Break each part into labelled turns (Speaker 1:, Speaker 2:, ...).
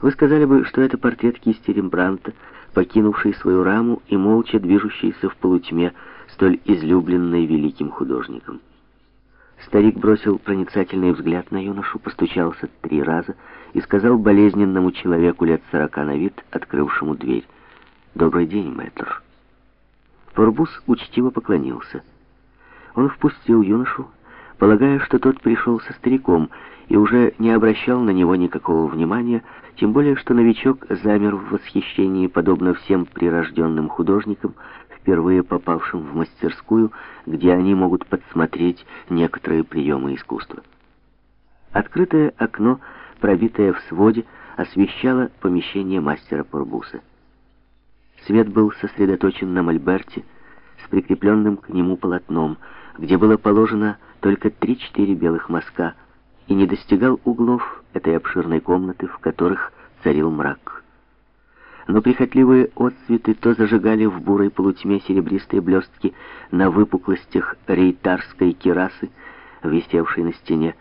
Speaker 1: Вы сказали бы, что это портрет кисти Рембранта, покинувший свою раму и молча движущийся в полутьме, столь излюбленной великим художником. Старик бросил проницательный взгляд на юношу, постучался три раза и сказал болезненному человеку лет сорока на вид, открывшему дверь, «Добрый день, мэтр». Порбус учтиво поклонился. Он впустил юношу, полагая, что тот пришел со стариком, и уже не обращал на него никакого внимания, тем более, что новичок замер в восхищении, подобно всем прирожденным художникам, впервые попавшим в мастерскую, где они могут подсмотреть некоторые приемы искусства. Открытое окно, пробитое в своде, освещало помещение мастера Порбуса. Свет был сосредоточен на мольберте с прикрепленным к нему полотном, где было положено только три-четыре белых мазка, и не достигал углов этой обширной комнаты, в которых царил мрак. Но прихотливые отцветы то зажигали в бурой полутьме серебристые блестки на выпуклостях рейтарской кирасы, висевшей на стене,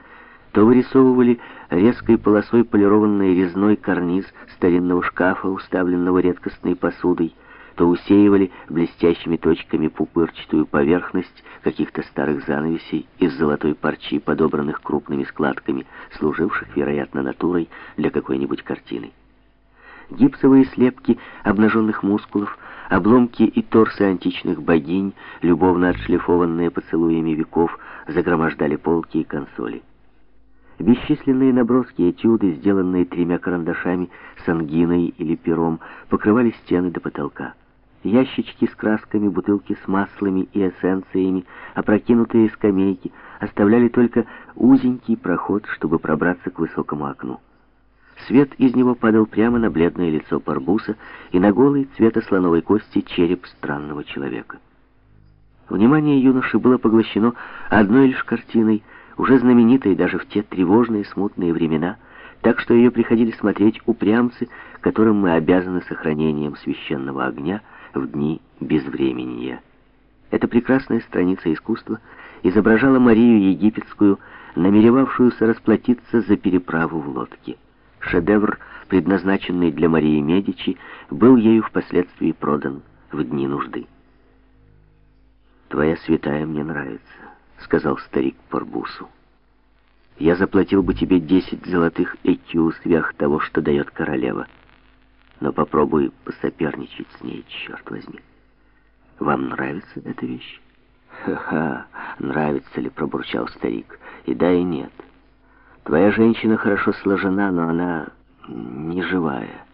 Speaker 1: то вырисовывали резкой полосой полированный резной карниз старинного шкафа, уставленного редкостной посудой, то усеивали блестящими точками пупырчатую поверхность каких-то старых занавесей из золотой парчи, подобранных крупными складками, служивших, вероятно, натурой для какой-нибудь картины. Гипсовые слепки обнаженных мускулов, обломки и торсы античных богинь, любовно отшлифованные поцелуями веков, загромождали полки и консоли. Бесчисленные наброски этюды, сделанные тремя карандашами, сангиной или пером, покрывали стены до потолка. Ящички с красками, бутылки с маслами и эссенциями, опрокинутые скамейки оставляли только узенький проход, чтобы пробраться к высокому окну. Свет из него падал прямо на бледное лицо Парбуса и на голый цвета слоновой кости череп странного человека. Внимание юноши было поглощено одной лишь картиной, уже знаменитой даже в те тревожные смутные времена, так что ее приходили смотреть упрямцы, которым мы обязаны сохранением священного огня — в дни безвременья. Эта прекрасная страница искусства изображала Марию Египетскую, намеревавшуюся расплатиться за переправу в лодке. Шедевр, предназначенный для Марии Медичи, был ею впоследствии продан в дни нужды. «Твоя святая мне нравится», — сказал старик Порбусу. «Я заплатил бы тебе десять золотых экю сверх того, что дает королева» но попробуй посоперничать с ней, черт возьми. Вам нравится эта вещь? Ха-ха, нравится ли, пробурчал старик. И да, и нет. Твоя женщина хорошо сложена, но она не живая.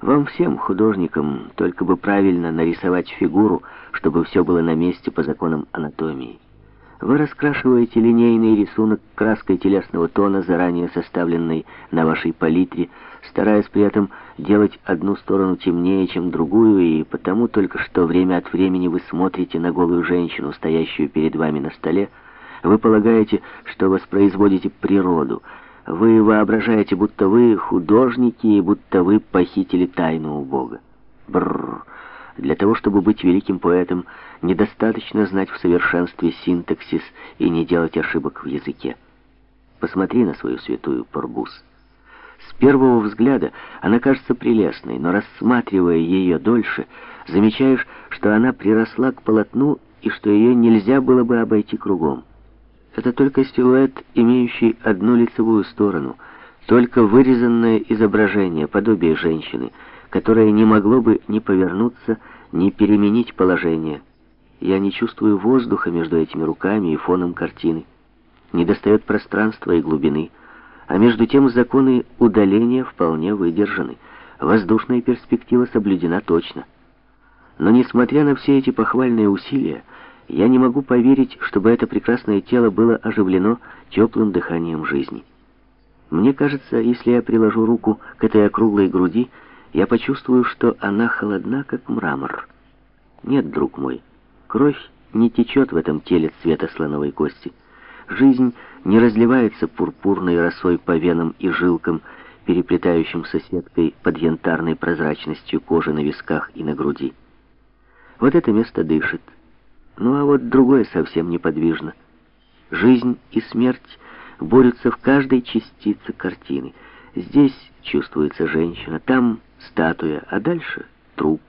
Speaker 1: Вам всем, художникам, только бы правильно нарисовать фигуру, чтобы все было на месте по законам анатомии. Вы раскрашиваете линейный рисунок краской телесного тона, заранее составленной на вашей палитре, стараясь при этом делать одну сторону темнее, чем другую, и потому только что время от времени вы смотрите на голую женщину, стоящую перед вами на столе, вы полагаете, что воспроизводите природу, вы воображаете, будто вы художники и будто вы похитили тайну у Бога. Бррр. Для того, чтобы быть великим поэтом, недостаточно знать в совершенстве синтаксис и не делать ошибок в языке. Посмотри на свою святую Порбус. С первого взгляда она кажется прелестной, но рассматривая ее дольше, замечаешь, что она приросла к полотну и что ее нельзя было бы обойти кругом. Это только силуэт, имеющий одну лицевую сторону, только вырезанное изображение, подобие женщины, которое не могло бы ни повернуться, ни переменить положение. Я не чувствую воздуха между этими руками и фоном картины. Не достает пространства и глубины. А между тем законы удаления вполне выдержаны. Воздушная перспектива соблюдена точно. Но несмотря на все эти похвальные усилия, я не могу поверить, чтобы это прекрасное тело было оживлено теплым дыханием жизни. Мне кажется, если я приложу руку к этой округлой груди, я почувствую, что она холодна, как мрамор. Нет, друг мой, кровь не течет в этом теле цвета слоновой кости. Жизнь не разливается пурпурной росой по венам и жилкам, переплетающимся сеткой под янтарной прозрачностью кожи на висках и на груди. Вот это место дышит. Ну а вот другое совсем неподвижно. Жизнь и смерть борются в каждой частице картины. Здесь чувствуется женщина, там статуя, а дальше труп.